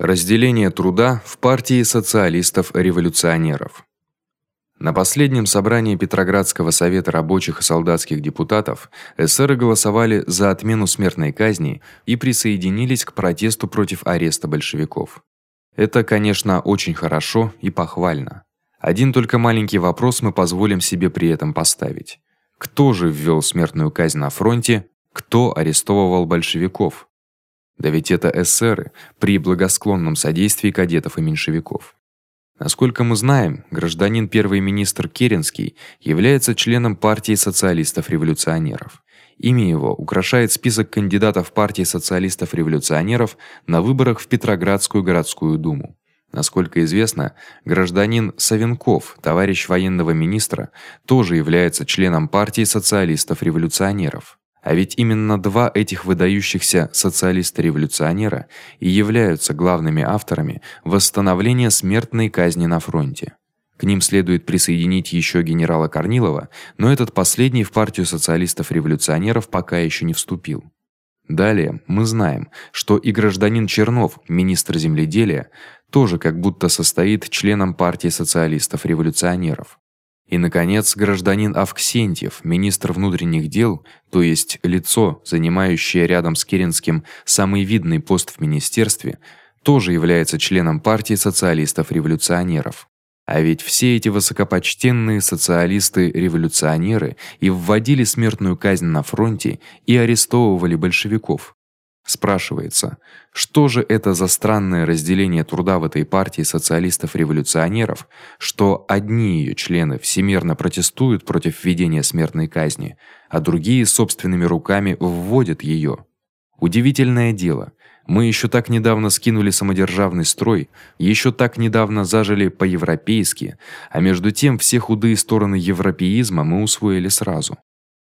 Разделение труда в партии социалистов-революционеров. На последнем собрании Петроградского совета рабочих и солдатских депутатов эсеры голосовали за отмену смертной казни и присоединились к протесту против ареста большевиков. Это, конечно, очень хорошо и похвально. Один только маленький вопрос мы позволим себе при этом поставить. Кто же ввёл смертную казнь на фронте? Кто арестовывал большевиков? Да ведь это эсеры при благосклонном содействии кадетов и меньшевиков. Насколько мы знаем, гражданин первый министр Керенский является членом партии социалистов-революционеров. Имя его украшает список кандидатов партии социалистов-революционеров на выборах в Петроградскую городскую думу. Насколько известно, гражданин Савенков, товарищ военного министра, тоже является членом партии социалистов-революционеров. А ведь именно два этих выдающихся социалиста-революционера и являются главными авторами восстановления смертной казни на фронте. К ним следует присоединить ещё генерала Корнилова, но этот последний в партию социалистов-революционеров пока ещё не вступил. Далее мы знаем, что и гражданин Чернов, министр земледелия, тоже как будто состоит членом партии социалистов-революционеров. И наконец, гражданин Авксентьев, министр внутренних дел, то есть лицо, занимающее рядом с Керенским самый видный пост в министерстве, тоже является членом партии социалистов-революционеров. А ведь все эти высокопочтенные социалисты-революционеры и вводили смертную казнь на фронте и арестовывали большевиков. Спрашивается, что же это за странное разделение труда в этой партии социалистов-революционеров, что одни её члены всемерно протестуют против введения смертной казни, а другие собственными руками вводят её? Удивительное дело. Мы ещё так недавно скинули самодержавный строй, ещё так недавно зажили по-европейски, а между тем все худые стороны европеизма мы усвоили сразу.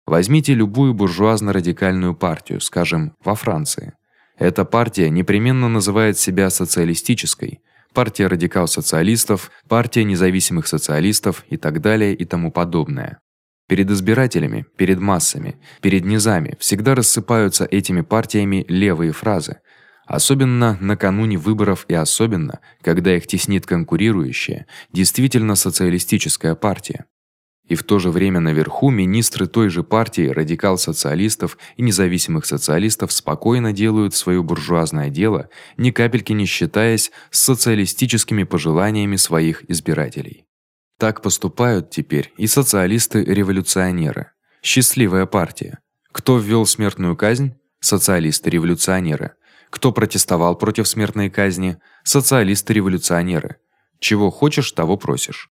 Возьмите любую буржуазно-радикальную партию, скажем, во Франции. Эта партия непременно называет себя социалистической, партия радикал-социалистов, партия независимых социалистов и так далее и тому подобное. Перед избирателями, перед массами, перед низами всегда рассыпаются этими партиями левые фразы, особенно накануне выборов и особенно, когда их теснит конкурирующая, действительно социалистическая партия. И в то же время наверху министры той же партии радикал-социалистов и независимых социалистов спокойно делают своё буржуазное дело, ни капельки не считаясь с социалистическими пожеланиями своих избирателей. Так поступают теперь и социалисты-революционеры. Счастливая партия. Кто ввёл смертную казнь? Социалисты-революционеры. Кто протестовал против смертной казни? Социалисты-революционеры. Чего хочешь, того просишь.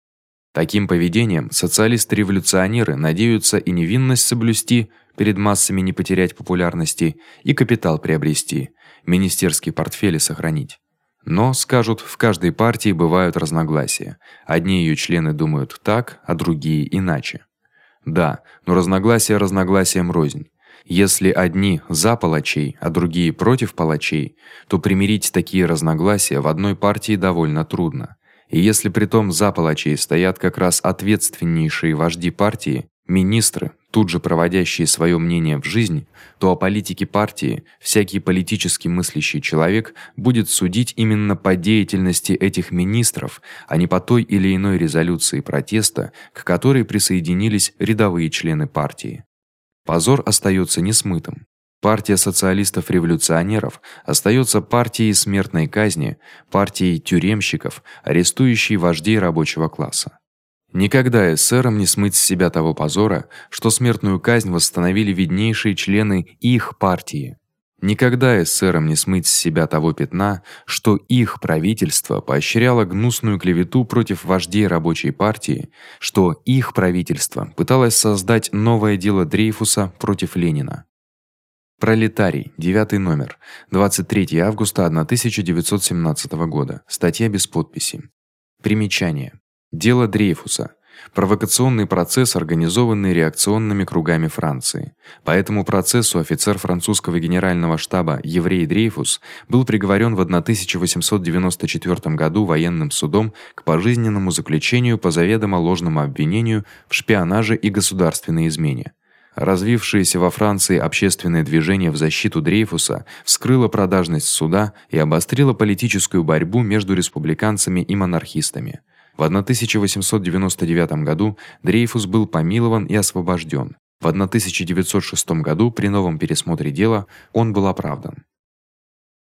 Таким поведением социалисты-революционеры надеются и невинность соблюсти, перед массами не потерять популярности, и капитал приобрести, министерские портфели сохранить. Но, скажут, в каждой партии бывают разногласия. Одни её члены думают так, а другие иначе. Да, но разногласия разногласиям рознь. Если одни за палачей, а другие против палачей, то примирить такие разногласия в одной партии довольно трудно. И если притом за палачей стоят как раз ответственнейшие вожди партии, министры, тут же проводящие своё мнение в жизнь, то о политике партии всякий политически мыслящий человек будет судить именно по деятельности этих министров, а не по той или иной резолюции протеста, к которой присоединились рядовые члены партии. Позор остаётся несмытым. Партия социалистов-революционеров остаётся партией смертной казни, партией тюремщиков, арестующей вождей рабочего класса. Никогда эсерам не смыть с себя того позора, что смертную казнь восстановили виднейшие члены их партии. Никогда эсерам не смыть с себя того пятна, что их правительство поощряло гнусную клевету против вождей рабочей партии, что их правительство пыталось создать новое дело Дрейфуса против Ленина. Пролетарий, девятый номер, 23 августа 1917 года. Статья без подписи. Примечание. Дело Дрейфуса. Провокационный процесс, организованный реакционными кругами Франции. По этому процессу офицер французского генерального штаба еврей Дрейфус был приговорен в 1894 году военным судом к пожизненному заключению по заведомо ложному обвинению в шпионаже и государственной измене. Развившееся во Франции общественное движение в защиту Дрейфуса вскрыло продажность суда и обострило политическую борьбу между республиканцами и монархистами. В 1899 году Дрейфус был помилован и освобожден. В 1906 году при новом пересмотре дела он был оправдан.